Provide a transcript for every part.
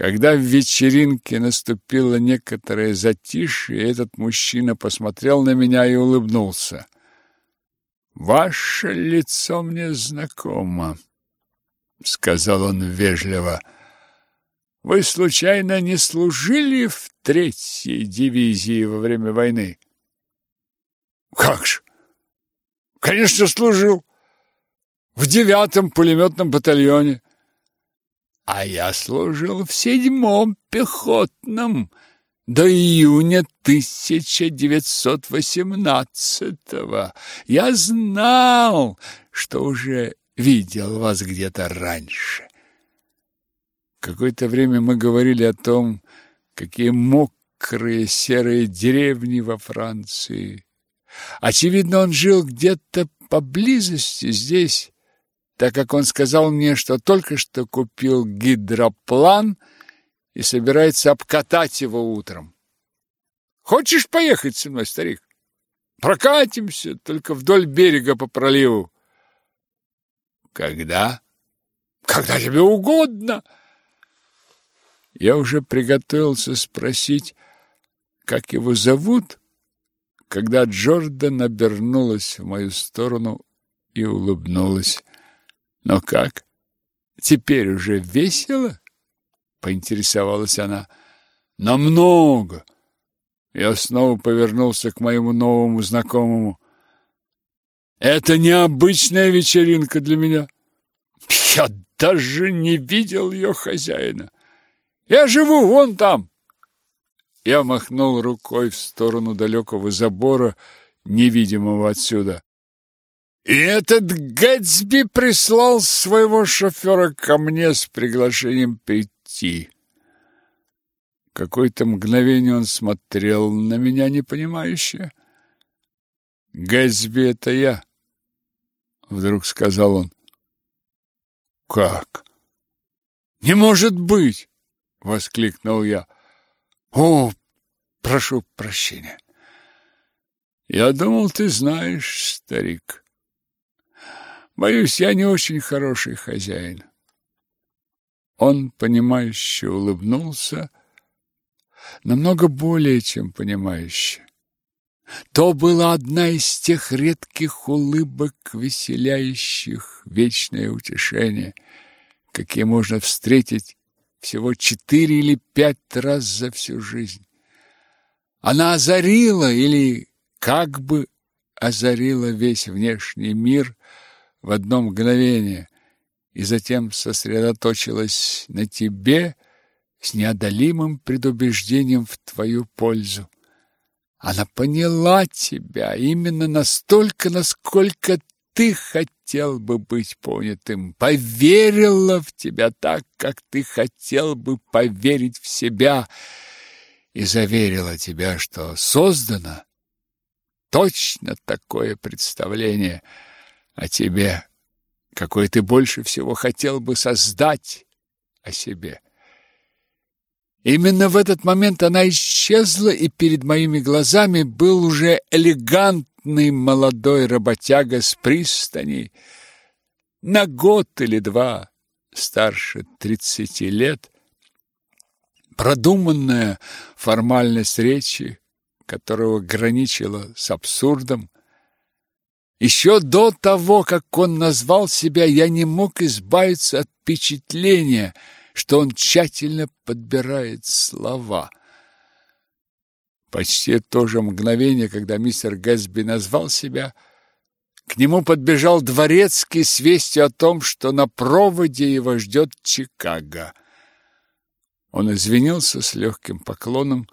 Когда в вечеринке наступило некоторое затишье, этот мужчина посмотрел на меня и улыбнулся. «Ваше лицо мне знакомо», — сказал он вежливо. «Вы, случайно, не служили в третьей дивизии во время войны?» «Как же! Конечно, служил! В девятом пулеметном батальоне!» А я служил в седьмом пехотном до июня 1918-го. Я знал, что уже видел вас где-то раньше. Какое-то время мы говорили о том, какие мокрые серые деревни во Франции. Очевидно, он жил где-то поблизости здесь, так как он сказал мне, что только что купил гидроплан и собирается обкатать его утром. Хочешь поехать со мной, старик? Прокатимся только вдоль берега по проливу. Когда? Когда тебе угодно. Я уже приготовился спросить, как его зовут, когда Джордан обернулась в мою сторону и улыбнулась. Но как? Теперь уже весело? Поинтересовалась она. Намного. Я снова повернулся к моему новому знакомому. Это необычная вечеринка для меня. Я даже не видел ее хозяина. Я живу вон там. Я махнул рукой в сторону далекого забора, невидимого отсюда. И этот Гэтсби прислал своего шофера ко мне с приглашением прийти. Какое-то мгновение он смотрел на меня непонимающе. «Гэтсби — это я», — вдруг сказал он. «Как? Не может быть!» — воскликнул я. «О, прошу прощения!» «Я думал, ты знаешь, старик». Боюсь, я не очень хороший хозяин. Он, понимающе улыбнулся, намного более, чем понимающе. То была одна из тех редких улыбок, веселяющих вечное утешение, какие можно встретить всего четыре или пять раз за всю жизнь. Она озарила или как бы озарила весь внешний мир – в одно мгновение и затем сосредоточилась на тебе с неодолимым предубеждением в твою пользу. Она поняла тебя именно настолько, насколько ты хотел бы быть понятым, поверила в тебя так, как ты хотел бы поверить в себя, и заверила тебя, что создано точно такое представление – о тебе, какой ты больше всего хотел бы создать о себе. Именно в этот момент она исчезла, и перед моими глазами был уже элегантный молодой работяга с пристани, на год или два старше тридцати лет, продуманная формальность речи, которого граничила с абсурдом, еще до того, как он назвал себя, я не мог избавиться от впечатления, что он тщательно подбирает слова. Почти то же мгновение, когда мистер Гэтсби назвал себя, к нему подбежал дворецкий с вестью о том, что на проводе его ждет Чикаго. Он извинился с легким поклоном,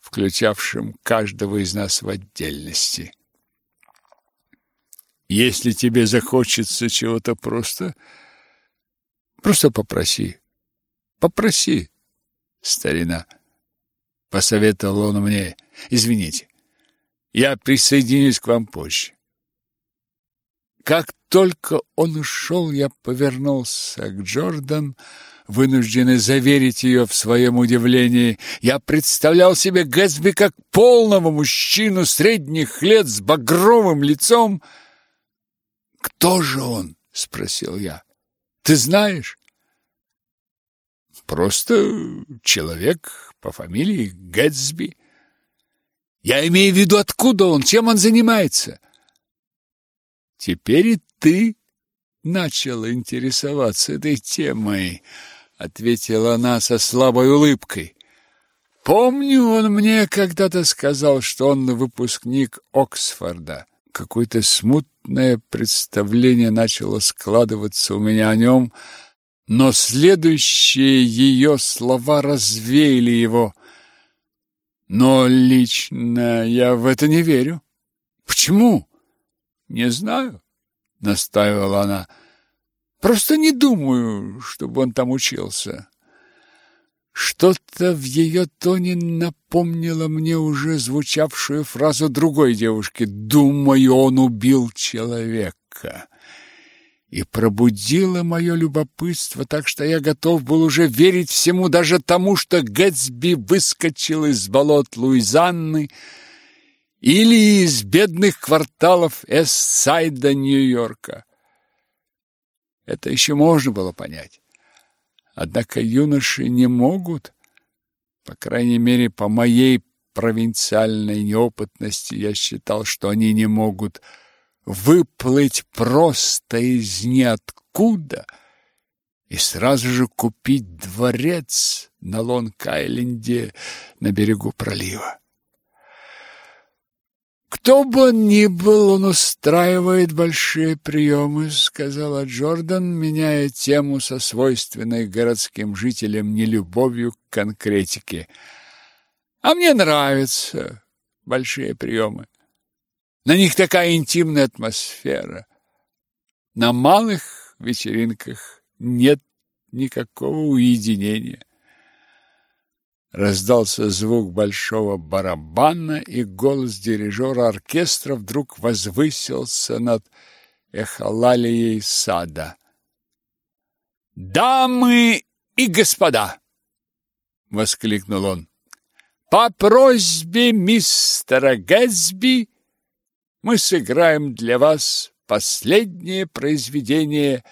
включавшим каждого из нас в отдельности. Если тебе захочется чего-то просто, просто попроси. Попроси, старина. Посоветовал он мне. Извините. Я присоединюсь к вам позже. Как только он ушел, я повернулся к Джордан, вынужденный заверить ее в своем удивлении. Я представлял себе Гэтсби как полного мужчину средних лет с багровым лицом, кто же он? спросил я. Ты знаешь? просто человек по фамилии Гэтсби. Я имею в виду, откуда он, чем он занимается. Теперь и ты начал интересоваться этой темой, ответила она со слабой улыбкой. Помню, он мне когда-то сказал, что он выпускник Оксфорда. Какое-то смутное представление начало складываться у меня о нем, но следующие ее слова развеяли его. Но лично я в это не верю. Почему? Не знаю, настаивала она. Просто не думаю, чтобы он там учился. Что-то в ее тоне напомнило мне уже звучавшую фразу другой девушки «Думаю, он убил человека» и пробудило мое любопытство, так что я готов был уже верить всему, даже тому, что Гэтсби выскочил из болот Луизанны или из бедных кварталов Эссайда Нью-Йорка. Это еще можно было понять. Однако юноши не могут, по крайней мере, по моей провинциальной неопытности, я считал, что они не могут выплыть просто из ниоткуда и сразу же купить дворец на Лонг-Айленде на берегу пролива. «Кто бы он ни был, он устраивает большие приемы», — сказала Джордан, меняя тему со свойственной городским жителям нелюбовью к конкретике. «А мне нравятся большие приемы. На них такая интимная атмосфера. На малых вечеринках нет никакого уединения. Раздался звук большого барабана, и голос дирижера оркестра вдруг возвысился над эхолалией сада. «Дамы и господа!» — воскликнул он. «По просьбе мистера Гэтсби мы сыграем для вас последнее произведение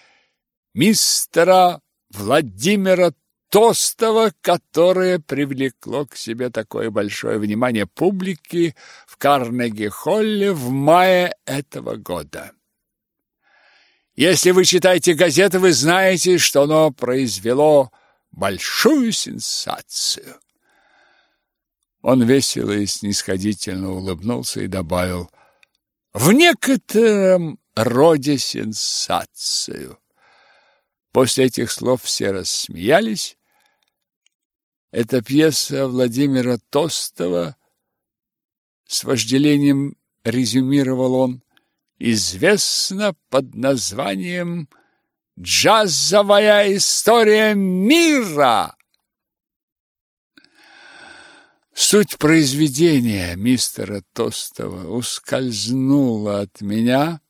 мистера Владимира Тостова, которое привлекло к себе такое большое внимание публики в Карнеги-холле в мае этого года. Если вы читаете газеты, вы знаете, что оно произвело большую сенсацию. Он весело и снисходительно улыбнулся и добавил – в некотором роде сенсацию. После этих слов все рассмеялись. Эта пьеса Владимира Тостова с вожделением резюмировал он, известна под названием «Джазовая история мира». Суть произведения мистера Тостова ускользнула от меня,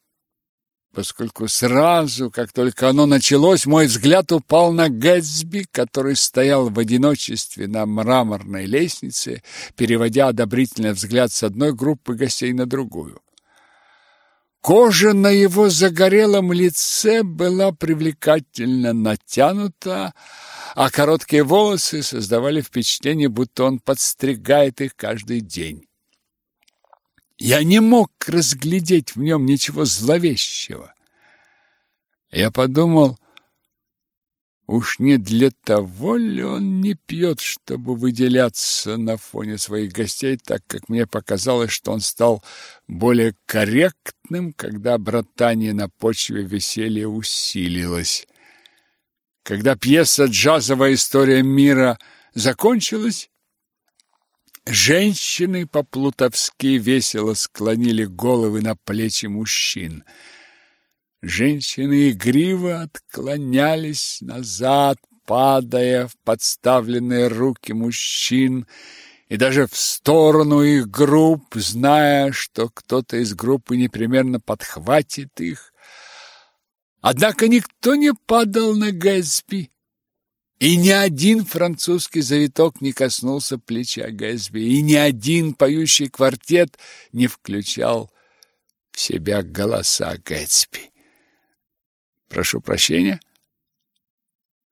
поскольку сразу, как только оно началось, мой взгляд упал на Гэтсби, который стоял в одиночестве на мраморной лестнице, переводя одобрительный взгляд с одной группы гостей на другую. Кожа на его загорелом лице была привлекательно натянута, а короткие волосы создавали впечатление, будто он подстригает их каждый день. Я не мог разглядеть в нем ничего зловещего. Я подумал, уж не для того ли он не пьет, чтобы выделяться на фоне своих гостей, так как мне показалось, что он стал более корректным, когда братание на почве веселья усилилось. Когда пьеса «Джазовая история мира» закончилась, женщины по-плутовски весело склонили головы на плечи мужчин. Женщины игриво отклонялись назад, падая в подставленные руки мужчин, и даже в сторону их групп, зная, что кто-то из группы непременно подхватит их. Однако никто не падал на Гэтсби, и ни один французский завиток не коснулся плеча Гэтсби, и ни один поющий квартет не включал в себя голоса Гэтсби. Прошу прощения.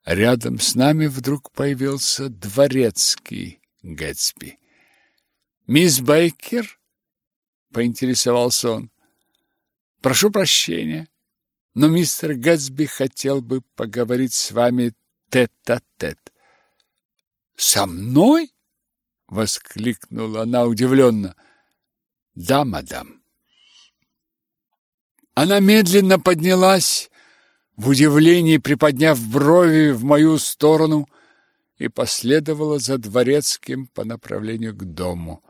Рядом с нами вдруг появился дворецкий Гэтсби. «Мисс Бейкер?» — поинтересовался он. «Прошу прощения, но мистер Гэтсби хотел бы поговорить с вами тет-а-тет». -тет. «Со мной?» — воскликнула она удивленно. «Да, мадам». Она медленно поднялась, в удивлении приподняв брови в мою сторону, и последовала за дворецким по направлению к дому.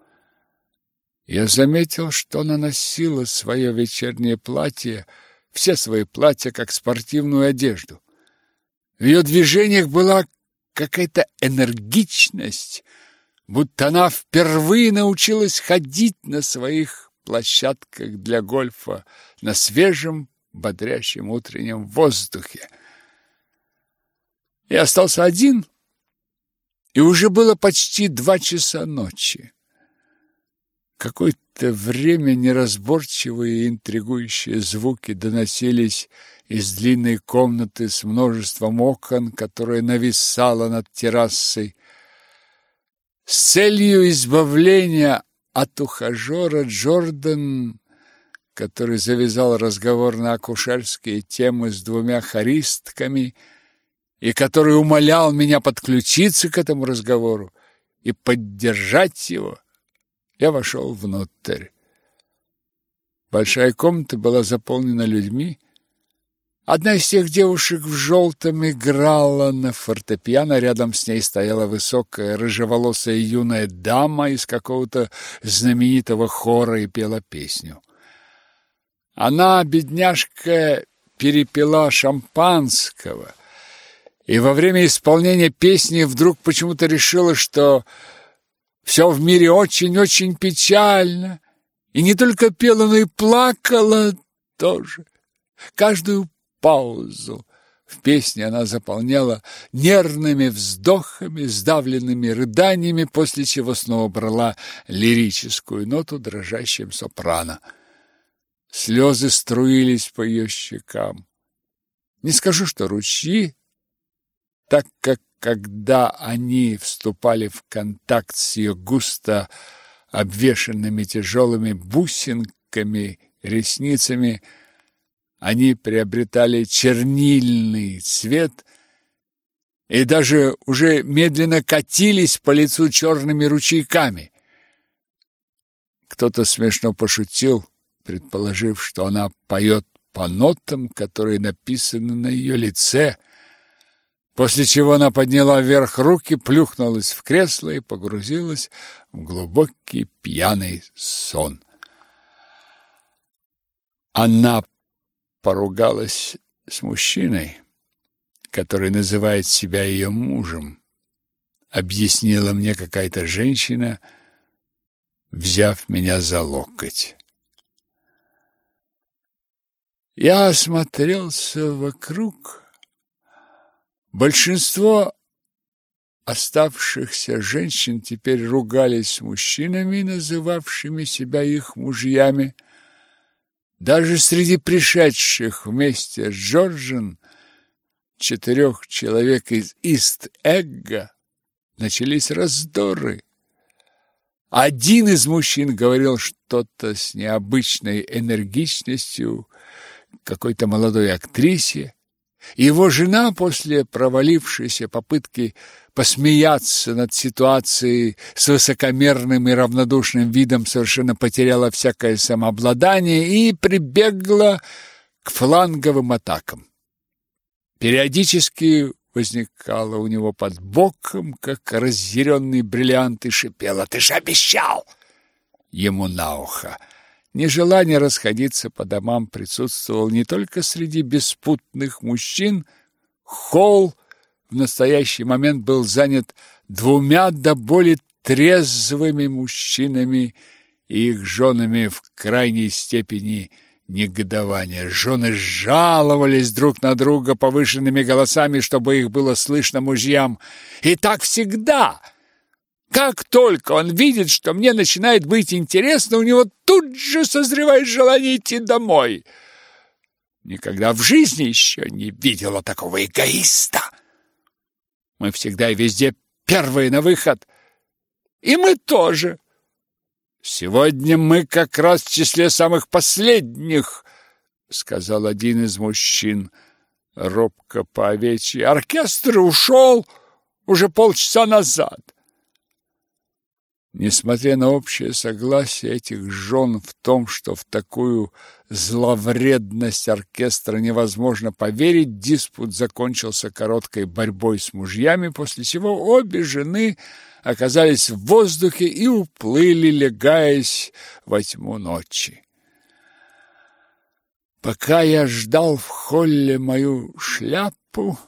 Я заметил, что она носила свое вечернее платье, все свои платья, как спортивную одежду. В ее движениях была какая-то энергичность, будто она впервые научилась ходить на своих площадках для гольфа на свежем, бодрящем утреннем воздухе. Я остался один и уже было почти два часа ночи. Какое-то время неразборчивые и интригующие звуки доносились из длинной комнаты с множеством окон, которая нависала над террасой. С целью избавления от ухажера Джордан, который завязал разговор на акушерские темы с двумя хористками, и который умолял меня подключиться к этому разговору и поддержать его, я вошел внутрь. Большая комната была заполнена людьми. Одна из тех девушек в желтом играла на фортепиано, рядом с ней стояла высокая рыжеволосая юная дама из какого-то знаменитого хора и пела песню. Она, бедняжка, перепила шампанского — и во время исполнения песни вдруг почему-то решила, что все в мире очень-очень печально. И не только пела, но и плакала тоже. Каждую паузу в песне она заполняла нервными вздохами, сдавленными рыданиями, после чего снова брала лирическую ноту дрожащим сопрано. Слезы струились по ее щекам. Не скажу, что ручьи так как когда они вступали в контакт с ее густо обвешанными тяжелыми бусинками, ресницами, они приобретали чернильный цвет и даже уже медленно катились по лицу черными ручейками. Кто-то смешно пошутил, предположив, что она поет по нотам, которые написаны на ее лице – после чего она подняла вверх руки, плюхнулась в кресло и погрузилась в глубокий пьяный сон. Она поругалась с мужчиной, который называет себя ее мужем, объяснила мне какая-то женщина, взяв меня за локоть. Я осмотрелся вокруг Большинство оставшихся женщин теперь ругались с мужчинами, называвшими себя их мужьями. Даже среди пришедших вместе с Джорджем четырех человек из Ист-Эгга начались раздоры. Один из мужчин говорил что-то с необычной энергичностью какой-то молодой актрисе, его жена после провалившейся попытки посмеяться над ситуацией с высокомерным и равнодушным видом совершенно потеряла всякое самообладание и прибегла к фланговым атакам. Периодически возникала у него под боком, как разъяренный бриллиант, и шипела «Ты же обещал!» ему на ухо. Нежелание расходиться по домам присутствовало не только среди беспутных мужчин. Холл в настоящий момент был занят двумя до боли трезвыми мужчинами и их женами в крайней степени негодования. Жены жаловались друг на друга повышенными голосами, чтобы их было слышно мужьям. И так всегда — как только он видит, что мне начинает быть интересно, у него тут же созревает желание идти домой. Никогда в жизни еще не видела такого эгоиста. Мы всегда и везде первые на выход. И мы тоже. Сегодня мы как раз в числе самых последних, сказал один из мужчин, робко по овечьи. Оркестр ушел уже полчаса назад. Несмотря на общее согласие этих жен в том, что в такую зловредность оркестра невозможно поверить, диспут закончился короткой борьбой с мужьями, после чего обе жены оказались в воздухе и уплыли, легаясь во тьму ночи. Пока я ждал в холле мою шляпу,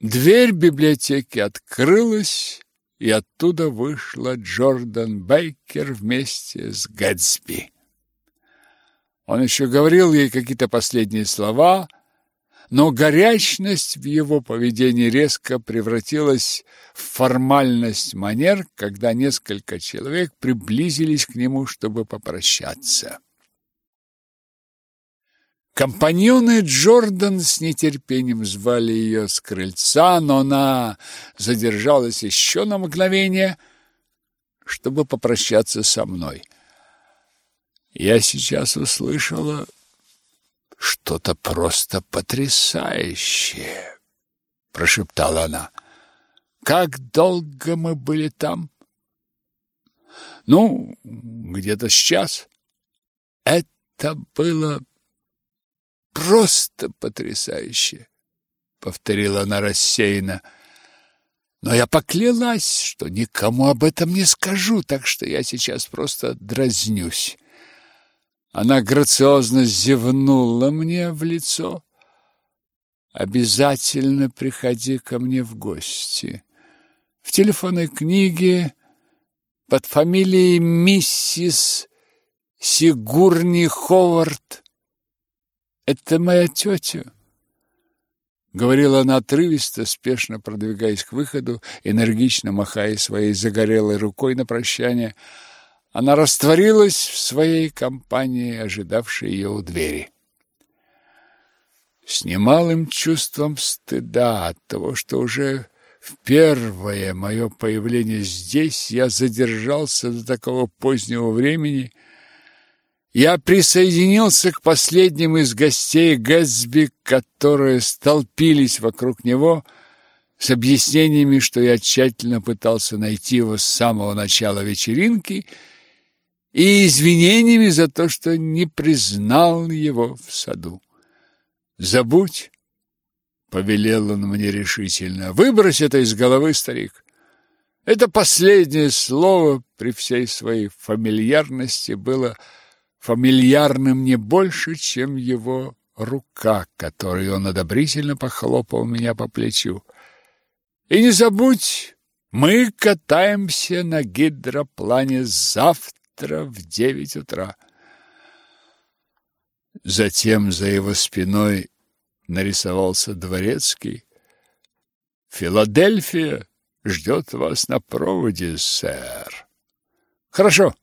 дверь библиотеки открылась, и оттуда вышла Джордан Бейкер вместе с Гэтсби. Он еще говорил ей какие-то последние слова, но горячность в его поведении резко превратилась в формальность манер, когда несколько человек приблизились к нему, чтобы попрощаться. Компаньоны Джордан с нетерпением звали ее с крыльца, но она задержалась еще на мгновение, чтобы попрощаться со мной. Я сейчас услышала что-то просто потрясающее, прошептала она. Как долго мы были там? Ну, где-то сейчас. Это было просто потрясающе, повторила она рассеянно. Но я поклялась, что никому об этом не скажу, так что я сейчас просто дразнюсь. Она грациозно зевнула мне в лицо. Обязательно приходи ко мне в гости. В телефонной книге под фамилией миссис Сигурни Ховард это моя тетя. Говорила она отрывисто, спешно продвигаясь к выходу, энергично махая своей загорелой рукой на прощание. Она растворилась в своей компании, ожидавшей ее у двери. С немалым чувством стыда от того, что уже в первое мое появление здесь я задержался до такого позднего времени — я присоединился к последним из гостей Гэтсби, которые столпились вокруг него с объяснениями, что я тщательно пытался найти его с самого начала вечеринки и извинениями за то, что не признал его в саду. «Забудь!» — повелел он мне решительно. «Выбрось это из головы, старик!» Это последнее слово при всей своей фамильярности было фамильярным не больше, чем его рука, которой он одобрительно похлопал меня по плечу. И не забудь, мы катаемся на гидроплане завтра в девять утра. Затем за его спиной нарисовался дворецкий. Филадельфия ждет вас на проводе, сэр. Хорошо.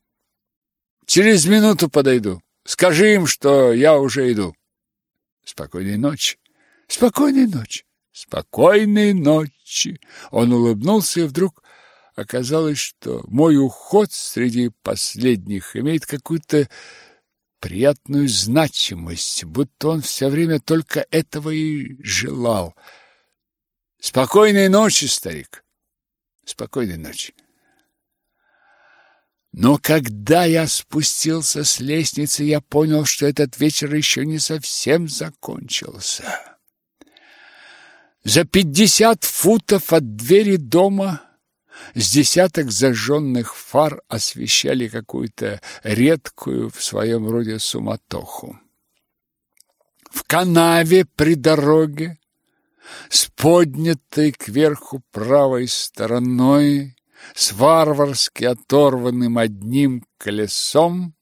Через минуту подойду. Скажи им, что я уже иду. Спокойной ночи. Спокойной ночи. Спокойной ночи. Он улыбнулся, и вдруг оказалось, что мой уход среди последних имеет какую-то приятную значимость, будто он все время только этого и желал. Спокойной ночи, старик. Спокойной ночи. Но когда я спустился с лестницы, я понял, что этот вечер еще не совсем закончился. За пятьдесят футов от двери дома с десяток зажженных фар освещали какую-то редкую в своем роде суматоху. В канаве при дороге с поднятой кверху правой стороной с варварски оторванным одним колесом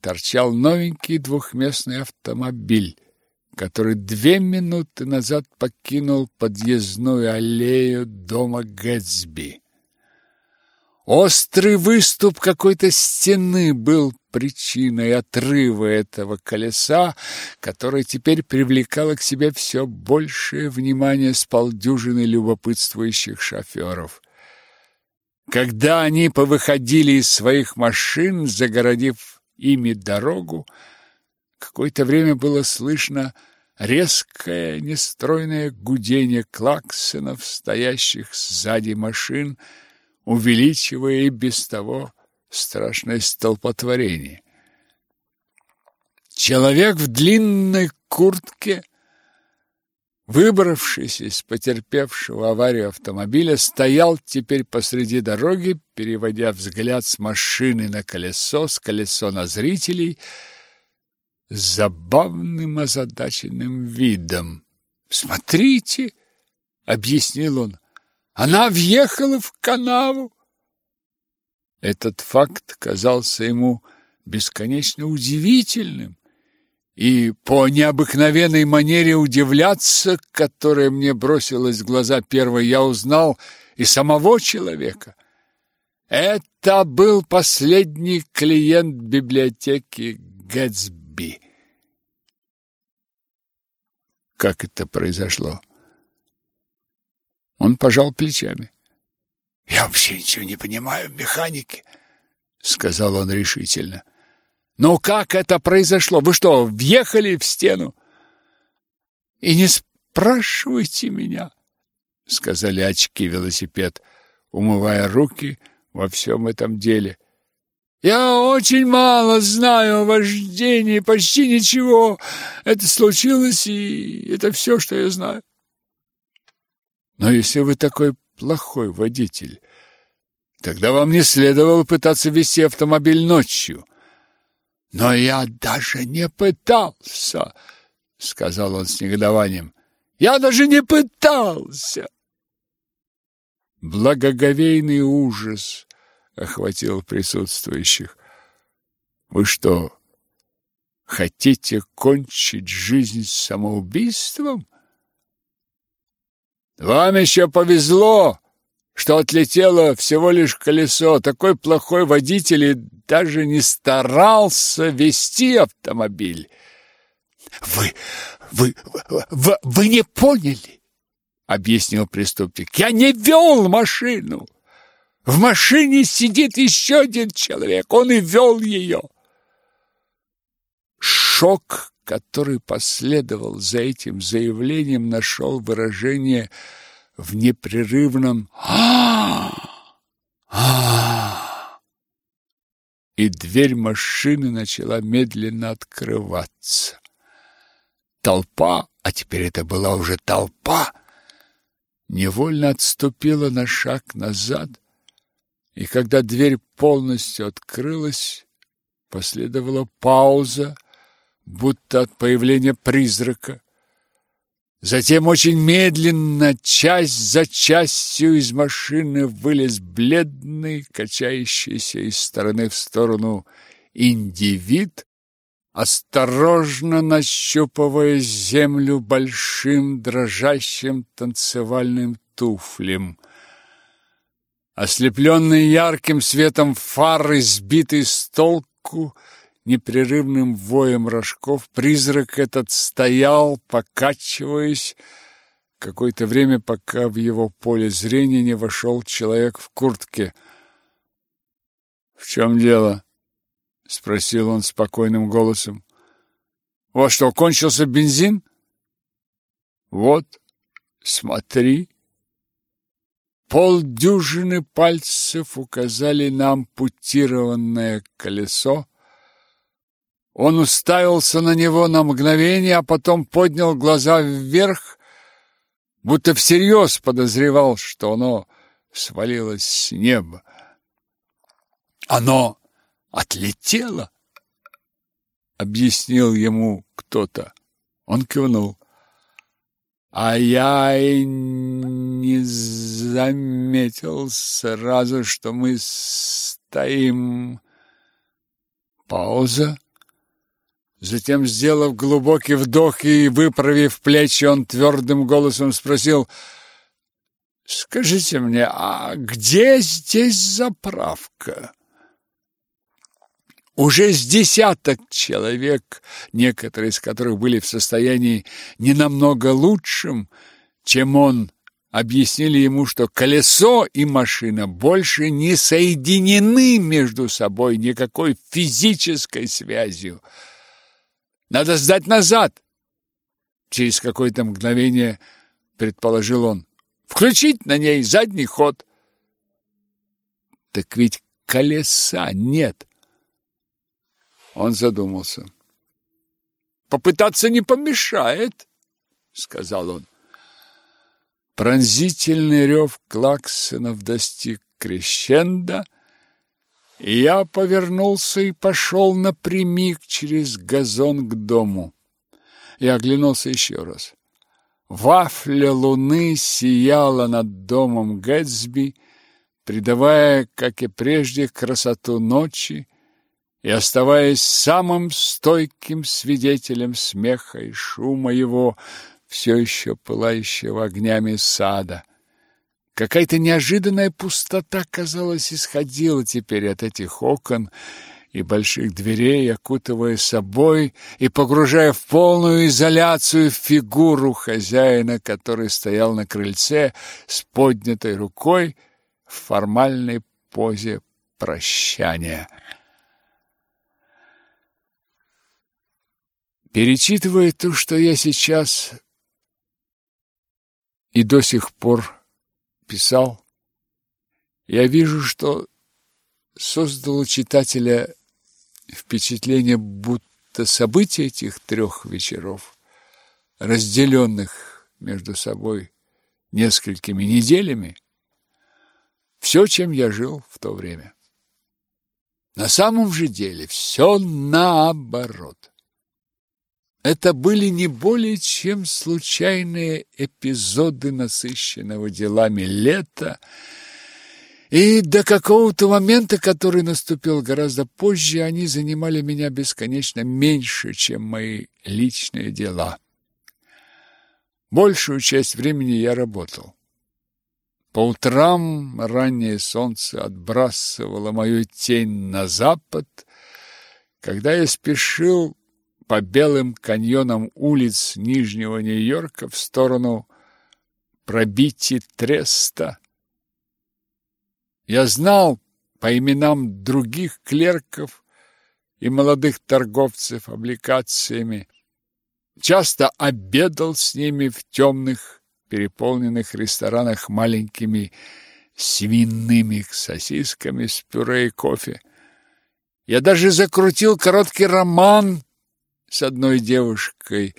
торчал новенький двухместный автомобиль, который две минуты назад покинул подъездную аллею дома Гэтсби. Острый выступ какой-то стены был причиной отрыва этого колеса, которое теперь привлекало к себе все большее внимание с полдюжины любопытствующих шоферов. Когда они повыходили из своих машин, загородив ими дорогу, какое-то время было слышно резкое, нестройное гудение клаксонов, стоящих сзади машин, увеличивая и без того страшное столпотворение. Человек в длинной куртке, выбравшись из потерпевшего аварию автомобиля, стоял теперь посреди дороги, переводя взгляд с машины на колесо, с колесо на зрителей, с забавным озадаченным видом. «Смотрите!» — объяснил он. Она въехала в канаву. Этот факт казался ему бесконечно удивительным, и по необыкновенной манере удивляться, которая мне бросилась в глаза первой, я узнал и самого человека. Это был последний клиент библиотеки Гэтсби. Как это произошло? Он пожал плечами. «Я вообще ничего не понимаю в механике», — сказал он решительно. «Но как это произошло? Вы что, въехали в стену?» «И не спрашивайте меня», — сказали очки велосипед, умывая руки во всем этом деле. «Я очень мало знаю о вождении, почти ничего. Это случилось, и это все, что я знаю». Но если вы такой плохой водитель, тогда вам не следовало пытаться вести автомобиль ночью. Но я даже не пытался, сказал он с негодованием. Я даже не пытался. Благоговейный ужас охватил присутствующих. Вы что, хотите кончить жизнь самоубийством? Вам еще повезло, что отлетело всего лишь колесо. Такой плохой водитель и даже не старался вести автомобиль. Вы, вы, вы, вы не поняли, объяснил преступник. Я не вел машину. В машине сидит еще один человек, он и вел ее. Шок который последовал за этим заявлением, нашел выражение в непрерывном И дверь машины начала медленно открываться. Толпа, а теперь это была уже толпа, невольно отступила на шаг назад, и когда дверь полностью открылась, последовала пауза, будто от появления призрака. Затем очень медленно, часть за частью из машины вылез бледный, качающийся из стороны в сторону индивид, осторожно нащупывая землю большим дрожащим танцевальным туфлем. Ослепленный ярким светом фары, сбитый с толку, непрерывным воем рожков призрак этот стоял, покачиваясь, какое-то время, пока в его поле зрения не вошел человек в куртке. «В чем дело?» — спросил он спокойным голосом. «Вот что, кончился бензин?» «Вот, смотри». Полдюжины пальцев указали на ампутированное колесо, он уставился на него на мгновение, а потом поднял глаза вверх, будто всерьез подозревал, что оно свалилось с неба. Оно отлетело, объяснил ему кто-то. Он кивнул. А я и не заметил сразу, что мы стоим. Пауза. Затем, сделав глубокий вдох и выправив плечи, он твердым голосом спросил, Скажите мне, а где здесь заправка? Уже с десяток человек, некоторые из которых были в состоянии не намного лучшим, чем он, объяснили ему, что колесо и машина больше не соединены между собой никакой физической связью. Надо сдать назад. Через какое-то мгновение предположил он. Включить на ней задний ход. Так ведь колеса нет. Он задумался. Попытаться не помешает, сказал он. Пронзительный рев клаксонов достиг крещенда, и я повернулся и пошел напрямик через газон к дому. Я оглянулся еще раз. Вафля луны сияла над домом Гэтсби, придавая, как и прежде, красоту ночи и оставаясь самым стойким свидетелем смеха и шума его, все еще пылающего огнями сада. Какая-то неожиданная пустота, казалось, исходила теперь от этих окон, и больших дверей, окутывая собой и погружая в полную изоляцию фигуру хозяина, который стоял на крыльце с поднятой рукой в формальной позе прощания. Перечитывая то, что я сейчас и до сих пор писал, я вижу, что создал у читателя впечатление, будто события этих трех вечеров, разделенных между собой несколькими неделями, все, чем я жил в то время. На самом же деле все наоборот. Это были не более чем случайные эпизоды насыщенного делами лета, и до какого-то момента, который наступил гораздо позже, они занимали меня бесконечно меньше, чем мои личные дела. Большую часть времени я работал. По утрам раннее солнце отбрасывало мою тень на запад, когда я спешил по белым каньонам улиц Нижнего Нью-Йорка в сторону пробити Треста, я знал по именам других клерков и молодых торговцев облигациями, часто обедал с ними в темных, переполненных ресторанах маленькими свиными сосисками с пюре и кофе. Я даже закрутил короткий роман с одной девушкой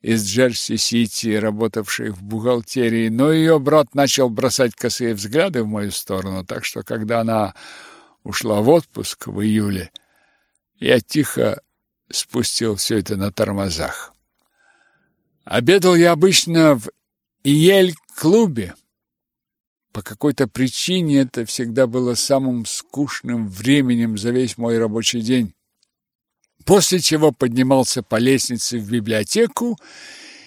из Джерси-Сити, работавшей в бухгалтерии, но ее брат начал бросать косые взгляды в мою сторону, так что, когда она ушла в отпуск в июле, я тихо спустил все это на тормозах. Обедал я обычно в Иель-клубе. По какой-то причине это всегда было самым скучным временем за весь мой рабочий день после чего поднимался по лестнице в библиотеку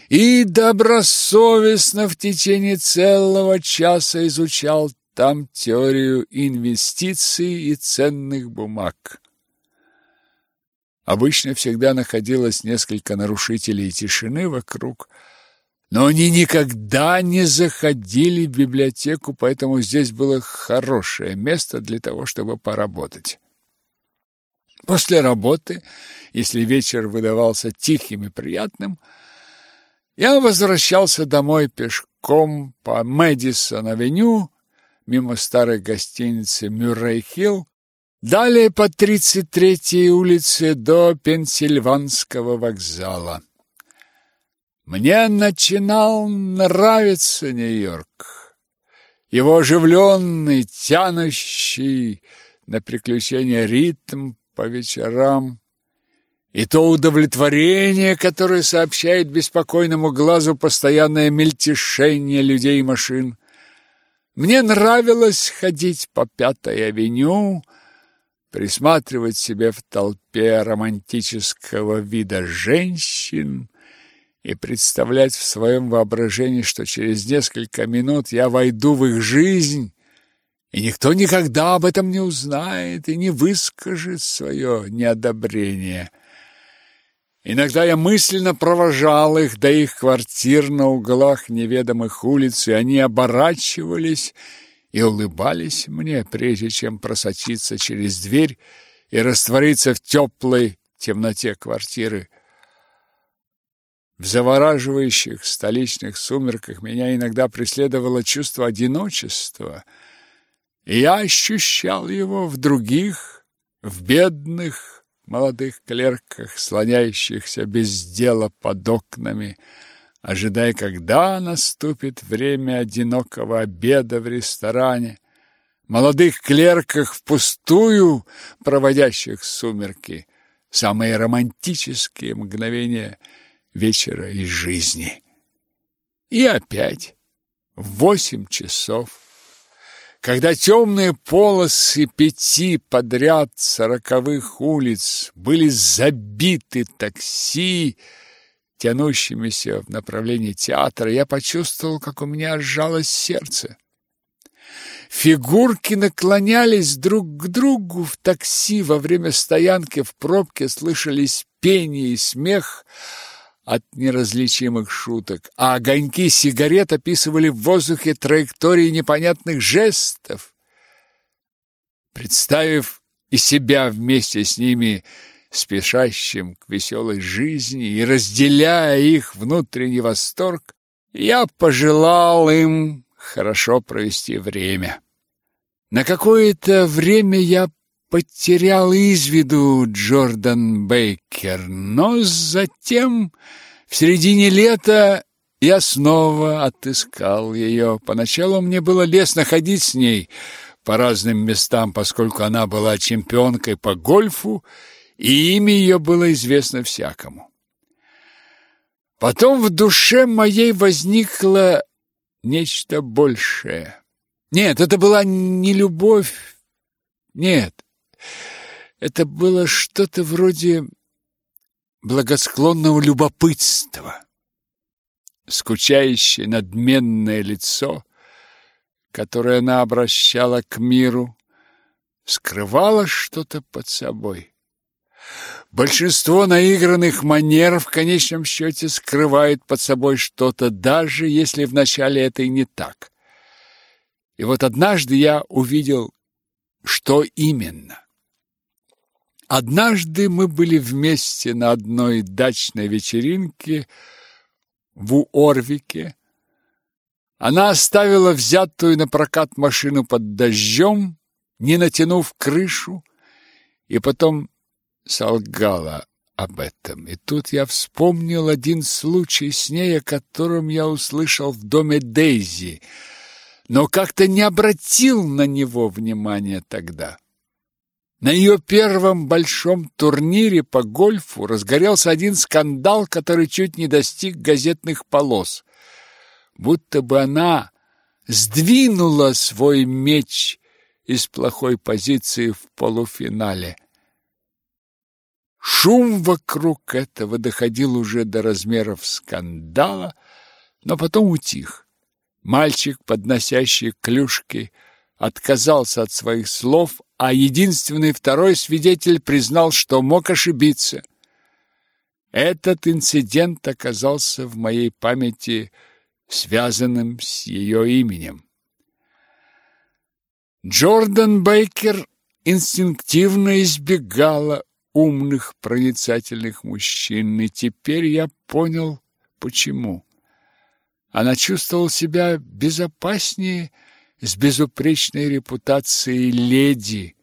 и добросовестно в течение целого часа изучал там теорию инвестиций и ценных бумаг. Обычно всегда находилось несколько нарушителей тишины вокруг, но они никогда не заходили в библиотеку, поэтому здесь было хорошее место для того, чтобы поработать. После работы, если вечер выдавался тихим и приятным, я возвращался домой пешком по Мэдисон-авеню, мимо старой гостиницы Мюррей-Хилл, далее по 33-й улице до Пенсильванского вокзала. Мне начинал нравиться Нью-Йорк. Его оживленный, тянущий на приключения ритм по вечерам, и то удовлетворение, которое сообщает беспокойному глазу постоянное мельтешение людей и машин. Мне нравилось ходить по Пятой авеню, присматривать себе в толпе романтического вида женщин и представлять в своем воображении, что через несколько минут я войду в их жизнь, и никто никогда об этом не узнает и не выскажет свое неодобрение. Иногда я мысленно провожал их до их квартир на углах неведомых улиц, и они оборачивались и улыбались мне, прежде чем просочиться через дверь и раствориться в теплой темноте квартиры. В завораживающих столичных сумерках меня иногда преследовало чувство одиночества, я ощущал его в других, в бедных молодых клерках, слоняющихся без дела под окнами, ожидая, когда наступит время одинокого обеда в ресторане, молодых клерках впустую проводящих сумерки, самые романтические мгновения – вечера из жизни. И опять в восемь часов, когда темные полосы пяти подряд сороковых улиц были забиты такси, тянущимися в направлении театра, я почувствовал, как у меня сжалось сердце. Фигурки наклонялись друг к другу в такси во время стоянки в пробке, слышались пение и смех, от неразличимых шуток, а огоньки сигарет описывали в воздухе траектории непонятных жестов. Представив и себя вместе с ними, спешащим к веселой жизни и разделяя их внутренний восторг, я пожелал им хорошо провести время. На какое-то время я потерял из виду Джордан Бейкер, но затем в середине лета я снова отыскал ее. Поначалу мне было лестно ходить с ней по разным местам, поскольку она была чемпионкой по гольфу, и имя ее было известно всякому. Потом в душе моей возникло нечто большее. Нет, это была не любовь. Нет, это было что-то вроде благосклонного любопытства. Скучающее надменное лицо, которое она обращала к миру, скрывало что-то под собой. Большинство наигранных манер в конечном счете скрывает под собой что-то, даже если вначале это и не так. И вот однажды я увидел, что именно. Однажды мы были вместе на одной дачной вечеринке в Уорвике. Она оставила взятую на прокат машину под дождем, не натянув крышу, и потом солгала об этом. И тут я вспомнил один случай с ней, о котором я услышал в доме Дейзи, но как-то не обратил на него внимания тогда. На ее первом большом турнире по гольфу разгорелся один скандал, который чуть не достиг газетных полос. Будто бы она сдвинула свой меч из плохой позиции в полуфинале. Шум вокруг этого доходил уже до размеров скандала, но потом утих. Мальчик, подносящий клюшки, отказался от своих слов, а единственный второй свидетель признал, что мог ошибиться. Этот инцидент оказался в моей памяти связанным с ее именем. Джордан Бейкер инстинктивно избегала умных, проницательных мужчин, и теперь я понял, почему. Она чувствовала себя безопаснее, с безупречной репутацией леди,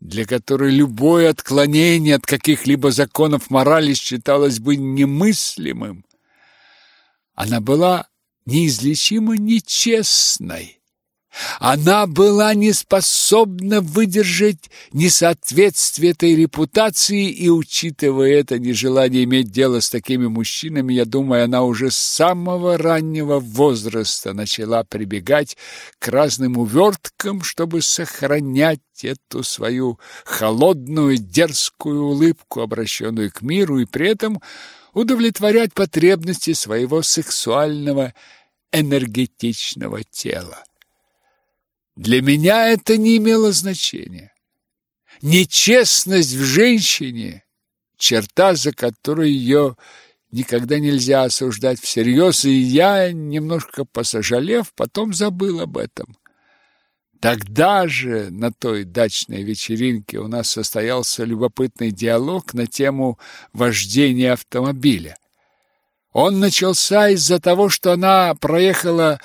для которой любое отклонение от каких-либо законов морали считалось бы немыслимым. Она была неизлечимо нечестной, Она была не способна выдержать несоответствие этой репутации, и, учитывая это нежелание иметь дело с такими мужчинами, я думаю, она уже с самого раннего возраста начала прибегать к разным уверткам, чтобы сохранять эту свою холодную, дерзкую улыбку, обращенную к миру, и при этом удовлетворять потребности своего сексуального энергетичного тела. Для меня это не имело значения. Нечестность в женщине – черта, за которую ее никогда нельзя осуждать всерьез, и я, немножко посожалев, потом забыл об этом. Тогда же на той дачной вечеринке у нас состоялся любопытный диалог на тему вождения автомобиля. Он начался из-за того, что она проехала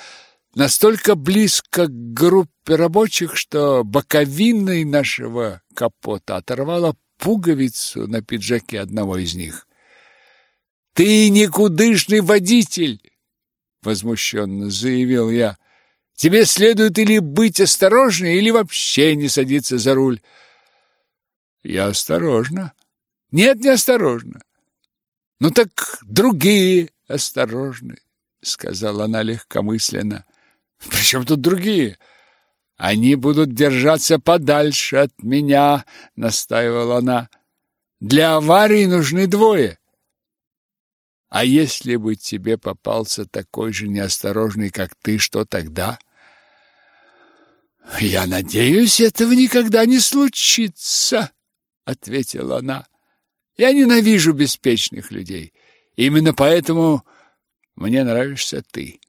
настолько близко к группе рабочих, что боковиной нашего капота оторвала пуговицу на пиджаке одного из них. «Ты никудышный водитель!» — возмущенно заявил я. «Тебе следует или быть осторожнее, или вообще не садиться за руль». «Я осторожно». «Нет, не осторожно». «Ну так другие осторожны», — сказала она легкомысленно. Причем тут другие? Они будут держаться подальше от меня, настаивала она. Для аварии нужны двое. А если бы тебе попался такой же неосторожный, как ты, что тогда? Я надеюсь, этого никогда не случится, ответила она. Я ненавижу беспечных людей. Именно поэтому мне нравишься ты.